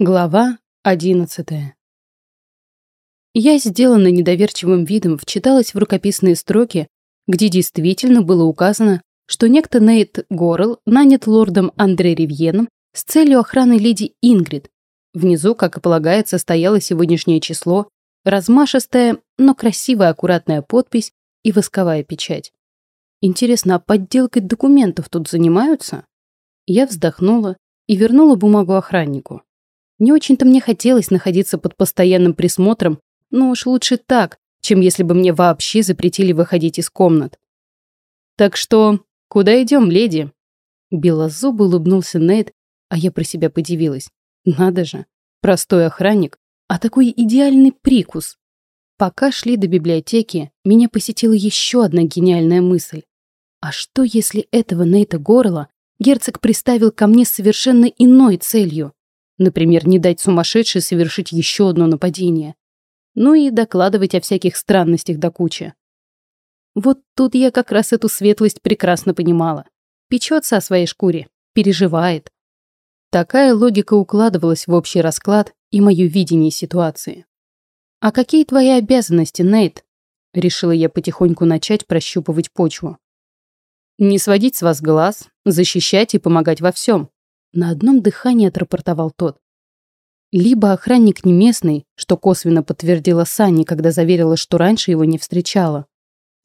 Глава одиннадцатая. Я, сделанно недоверчивым видом, вчиталась в рукописные строки, где действительно было указано, что некто Нейт Горл нанят лордом Андре Ривьеном с целью охраны леди Ингрид. Внизу, как и полагается, стояло сегодняшнее число, размашистая, но красивая аккуратная подпись и восковая печать. Интересно, а подделкой документов тут занимаются? Я вздохнула и вернула бумагу охраннику. Не очень-то мне хотелось находиться под постоянным присмотром, но уж лучше так, чем если бы мне вообще запретили выходить из комнат. «Так что, куда идем, леди?» Белозубо улыбнулся Нейт, а я про себя подивилась. Надо же, простой охранник, а такой идеальный прикус. Пока шли до библиотеки, меня посетила еще одна гениальная мысль. А что, если этого Нейта Горла герцог приставил ко мне совершенно иной целью? Например, не дать сумасшедшей совершить еще одно нападение. Ну и докладывать о всяких странностях до кучи. Вот тут я как раз эту светлость прекрасно понимала. Печется о своей шкуре, переживает. Такая логика укладывалась в общий расклад и мое видение ситуации. «А какие твои обязанности, Нейт?» Решила я потихоньку начать прощупывать почву. «Не сводить с вас глаз, защищать и помогать во всем. На одном дыхании отрапортовал тот. Либо охранник не местный, что косвенно подтвердила Санни, когда заверила, что раньше его не встречала.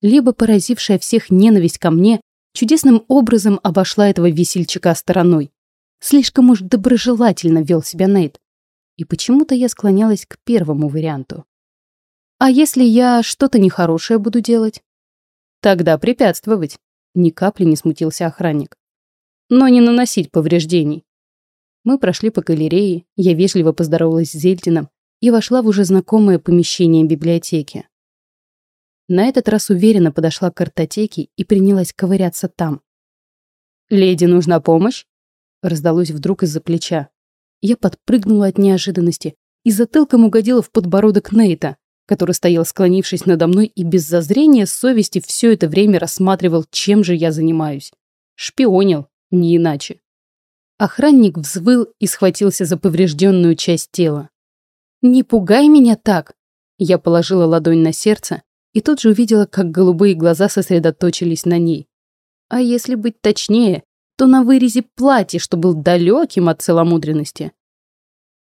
Либо поразившая всех ненависть ко мне чудесным образом обошла этого весельчака стороной. Слишком уж доброжелательно вел себя Нейт. И почему-то я склонялась к первому варианту. А если я что-то нехорошее буду делать? Тогда препятствовать. Ни капли не смутился охранник но не наносить повреждений. Мы прошли по галерее, я вежливо поздоровалась с Зельдином и вошла в уже знакомое помещение библиотеки. На этот раз уверенно подошла к картотеке и принялась ковыряться там. «Леди, нужна помощь?» раздалось вдруг из-за плеча. Я подпрыгнула от неожиданности и затылком угодила в подбородок Нейта, который стоял склонившись надо мной и без зазрения совести все это время рассматривал, чем же я занимаюсь. Шпионил, не иначе. Охранник взвыл и схватился за поврежденную часть тела. «Не пугай меня так!» Я положила ладонь на сердце и тут же увидела, как голубые глаза сосредоточились на ней. А если быть точнее, то на вырезе платья, что был далеким от целомудренности.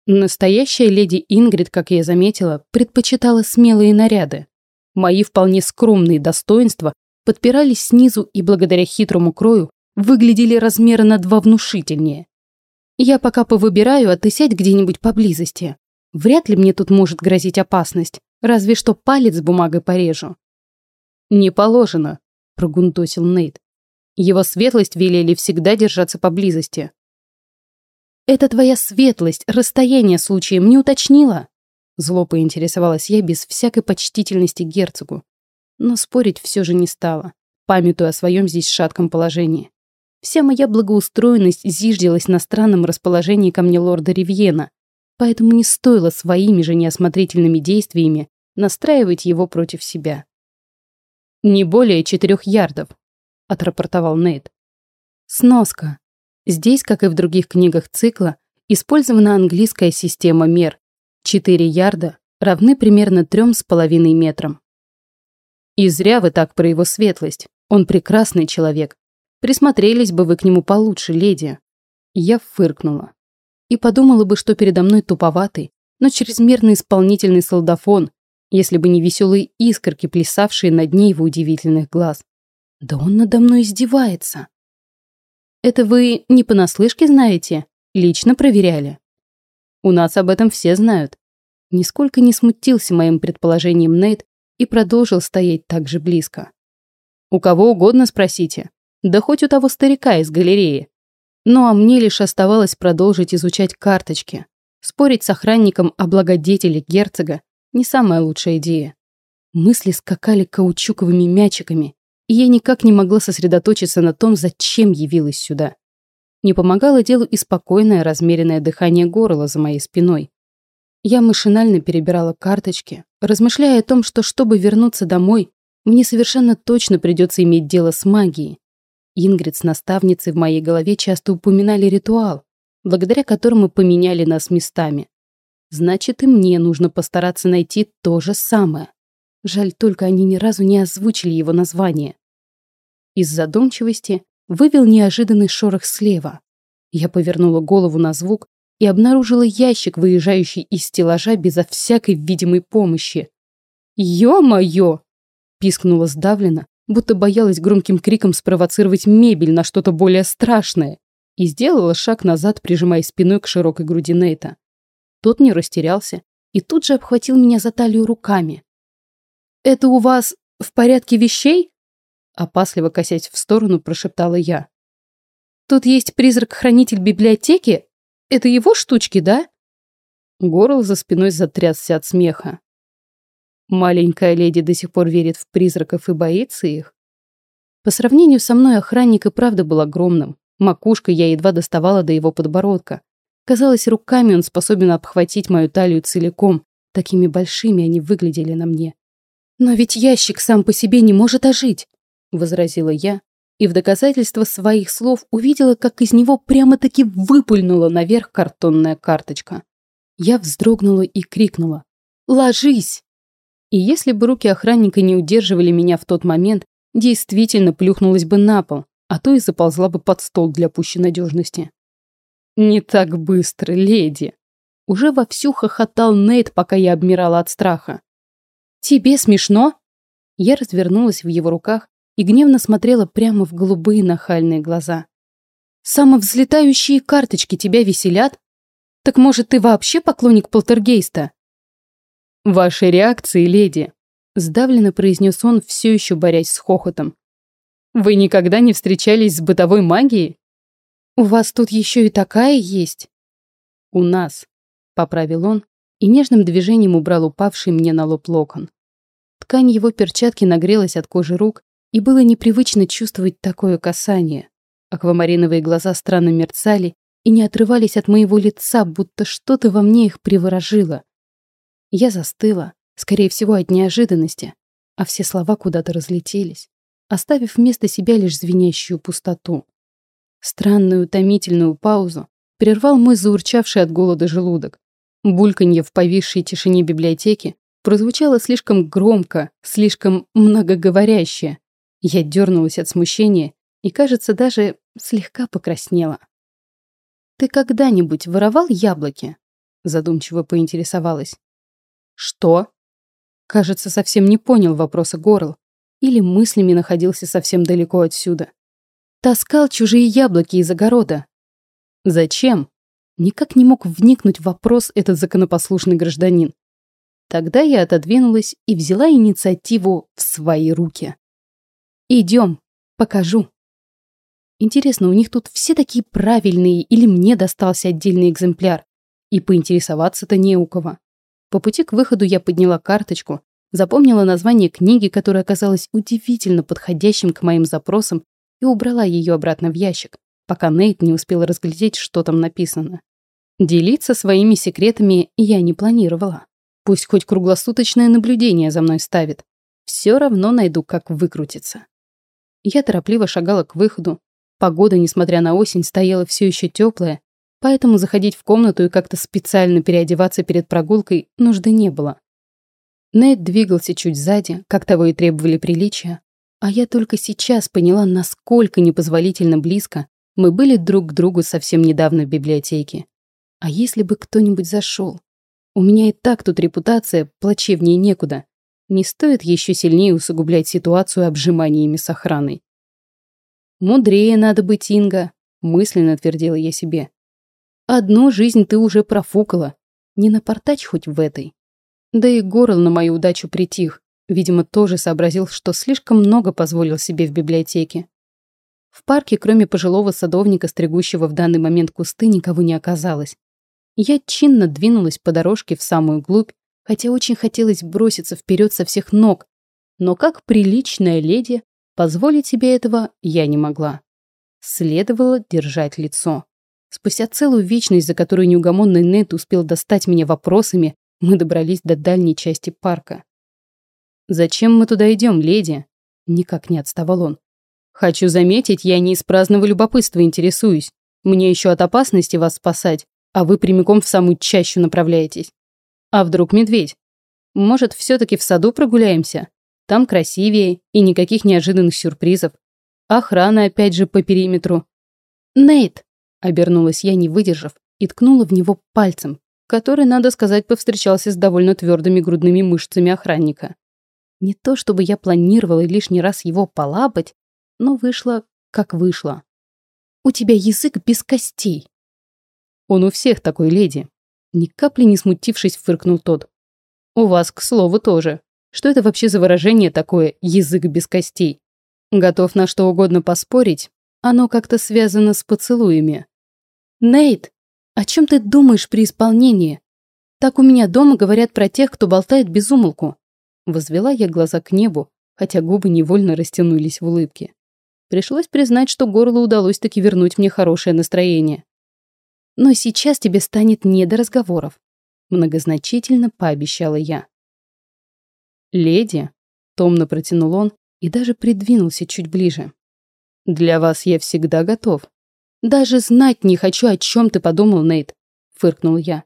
Настоящая леди Ингрид, как я заметила, предпочитала смелые наряды. Мои вполне скромные достоинства подпирались снизу и благодаря хитрому крою выглядели размера на два внушительнее. Я пока повыбираю, а ты сядь где-нибудь поблизости. Вряд ли мне тут может грозить опасность, разве что палец бумагой порежу. Не положено, прогундосил Нейт. Его светлость велели всегда держаться поблизости. Это твоя светлость, расстояние случаем не уточнила? Зло поинтересовалась я без всякой почтительности герцогу. Но спорить все же не стала, памятуя о своем здесь шатком положении. Вся моя благоустроенность зиждилась на странном расположении ко мне лорда Ривьена, поэтому не стоило своими же неосмотрительными действиями настраивать его против себя. «Не более четырех ярдов», — отрапортовал Нейт. Сноска. Здесь, как и в других книгах цикла, использована английская система мер. Четыре ярда равны примерно трем с половиной метрам. И зря вы так про его светлость. Он прекрасный человек, Присмотрелись бы вы к нему получше, леди. Я фыркнула. И подумала бы, что передо мной туповатый, но чрезмерно исполнительный солдафон, если бы не веселые искорки, плясавшие на дне его удивительных глаз. Да он надо мной издевается. Это вы не понаслышке знаете? Лично проверяли? У нас об этом все знают. Нисколько не смутился моим предположением Нейт и продолжил стоять так же близко. У кого угодно спросите. Да хоть у того старика из галереи. Ну а мне лишь оставалось продолжить изучать карточки. Спорить с охранником о благодетеле герцога не самая лучшая идея. Мысли скакали каучуковыми мячиками, и я никак не могла сосредоточиться на том, зачем явилась сюда. Не помогало делу и спокойное размеренное дыхание горла за моей спиной. Я машинально перебирала карточки, размышляя о том, что чтобы вернуться домой, мне совершенно точно придется иметь дело с магией, Ингрид с наставницей в моей голове часто упоминали ритуал, благодаря которому поменяли нас местами. Значит, и мне нужно постараться найти то же самое. Жаль только, они ни разу не озвучили его название. Из задумчивости вывел неожиданный шорох слева. Я повернула голову на звук и обнаружила ящик, выезжающий из стеллажа безо всякой видимой помощи. «Ё-моё!» – пискнула сдавленно, будто боялась громким криком спровоцировать мебель на что-то более страшное, и сделала шаг назад, прижимая спиной к широкой груди Нейта. Тот не растерялся и тут же обхватил меня за талию руками. «Это у вас в порядке вещей?» Опасливо косясь в сторону, прошептала я. «Тут есть призрак-хранитель библиотеки? Это его штучки, да?» Горл за спиной затрясся от смеха. Маленькая леди до сих пор верит в призраков и боится их. По сравнению со мной охранник и правда был огромным. Макушкой я едва доставала до его подбородка. Казалось, руками он способен обхватить мою талию целиком. Такими большими они выглядели на мне. «Но ведь ящик сам по себе не может ожить», — возразила я, и в доказательство своих слов увидела, как из него прямо-таки выпульнула наверх картонная карточка. Я вздрогнула и крикнула «Ложись!». И если бы руки охранника не удерживали меня в тот момент, действительно плюхнулась бы на пол, а то и заползла бы под стол для пущей надежности. «Не так быстро, леди!» Уже вовсю хохотал Нейт, пока я обмирала от страха. «Тебе смешно?» Я развернулась в его руках и гневно смотрела прямо в голубые нахальные глаза. «Самовзлетающие карточки тебя веселят? Так может, ты вообще поклонник полтергейста?» «Ваши реакции, леди», — сдавленно произнес он, все еще борясь с хохотом. «Вы никогда не встречались с бытовой магией?» «У вас тут еще и такая есть?» «У нас», — поправил он и нежным движением убрал упавший мне на лоб локон. Ткань его перчатки нагрелась от кожи рук, и было непривычно чувствовать такое касание. Аквамариновые глаза странно мерцали и не отрывались от моего лица, будто что-то во мне их приворожило. Я застыла, скорее всего, от неожиданности, а все слова куда-то разлетелись, оставив вместо себя лишь звенящую пустоту. Странную утомительную паузу прервал мой заурчавший от голода желудок. Бульканье в повисшей тишине библиотеки прозвучало слишком громко, слишком многоговоряще. Я дернулась от смущения и, кажется, даже слегка покраснела. «Ты когда-нибудь воровал яблоки?» Задумчиво поинтересовалась. «Что?» Кажется, совсем не понял вопроса Горл. Или мыслями находился совсем далеко отсюда. Таскал чужие яблоки из огорода. Зачем? Никак не мог вникнуть в вопрос этот законопослушный гражданин. Тогда я отодвинулась и взяла инициативу в свои руки. «Идем, покажу». Интересно, у них тут все такие правильные или мне достался отдельный экземпляр? И поинтересоваться-то не у кого. По пути к выходу я подняла карточку, запомнила название книги, которая оказалась удивительно подходящим к моим запросам, и убрала ее обратно в ящик, пока Нейт не успел разглядеть, что там написано. Делиться своими секретами я не планировала. Пусть хоть круглосуточное наблюдение за мной ставит. Все равно найду, как выкрутиться. Я торопливо шагала к выходу. Погода, несмотря на осень, стояла все еще теплая, поэтому заходить в комнату и как-то специально переодеваться перед прогулкой нужды не было. Нейт двигался чуть сзади, как того и требовали приличия, а я только сейчас поняла, насколько непозволительно близко мы были друг к другу совсем недавно в библиотеке. А если бы кто-нибудь зашел? У меня и так тут репутация, плачевнее некуда. Не стоит еще сильнее усугублять ситуацию обжиманиями с охраной. «Мудрее надо быть, Инга», — мысленно твердила я себе. Одну жизнь ты уже профукала. Не напортачь хоть в этой. Да и Горл на мою удачу притих. Видимо, тоже сообразил, что слишком много позволил себе в библиотеке. В парке, кроме пожилого садовника, стригущего в данный момент кусты, никого не оказалось. Я чинно двинулась по дорожке в самую глубь, хотя очень хотелось броситься вперед со всех ног, но как приличная леди, позволить себе этого я не могла. Следовало держать лицо. Спустя целую вечность, за которую неугомонный Нет успел достать меня вопросами, мы добрались до дальней части парка. «Зачем мы туда идем, леди?» Никак не отставал он. «Хочу заметить, я не из праздного любопытства интересуюсь. Мне еще от опасности вас спасать, а вы прямиком в самую чащу направляетесь. А вдруг медведь? Может, все-таки в саду прогуляемся? Там красивее и никаких неожиданных сюрпризов. Охрана опять же по периметру. Нейт, обернулась я, не выдержав, и ткнула в него пальцем, который, надо сказать, повстречался с довольно твердыми грудными мышцами охранника. Не то чтобы я планировала лишний раз его полапать, но вышло, как вышло. «У тебя язык без костей». «Он у всех такой, леди», — ни капли не смутившись, фыркнул тот. «У вас, к слову, тоже. Что это вообще за выражение такое «язык без костей»? Готов на что угодно поспорить, оно как-то связано с поцелуями». «Нейт, о чем ты думаешь при исполнении? Так у меня дома говорят про тех, кто болтает без умолку». Возвела я глаза к небу, хотя губы невольно растянулись в улыбке. Пришлось признать, что горлу удалось таки вернуть мне хорошее настроение. Но сейчас тебе станет не до разговоров. Многозначительно пообещала я. «Леди», — томно протянул он и даже придвинулся чуть ближе. «Для вас я всегда готов». «Даже знать не хочу, о чем ты подумал, Нейт», — фыркнул я.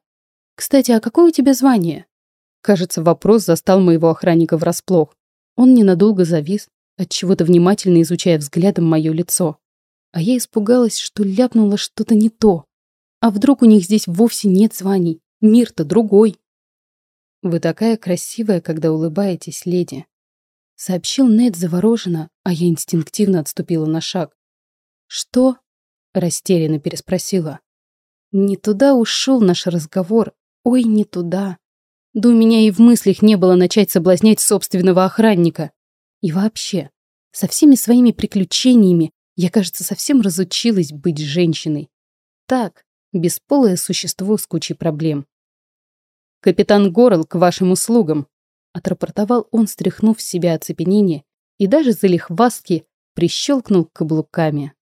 «Кстати, а какое у тебя звание?» Кажется, вопрос застал моего охранника врасплох. Он ненадолго завис, отчего-то внимательно изучая взглядом мое лицо. А я испугалась, что ляпнула что-то не то. А вдруг у них здесь вовсе нет званий? Мир-то другой. «Вы такая красивая, когда улыбаетесь, леди», — сообщил Нед завороженно, а я инстинктивно отступила на шаг. «Что?» — растерянно переспросила. «Не туда ушел наш разговор. Ой, не туда. Да у меня и в мыслях не было начать соблазнять собственного охранника. И вообще, со всеми своими приключениями я, кажется, совсем разучилась быть женщиной. Так, бесполое существо с кучей проблем. «Капитан Горл к вашим услугам», — отрапортовал он, стряхнув с себя оцепенение, и даже залихвастки прищелкнул каблуками.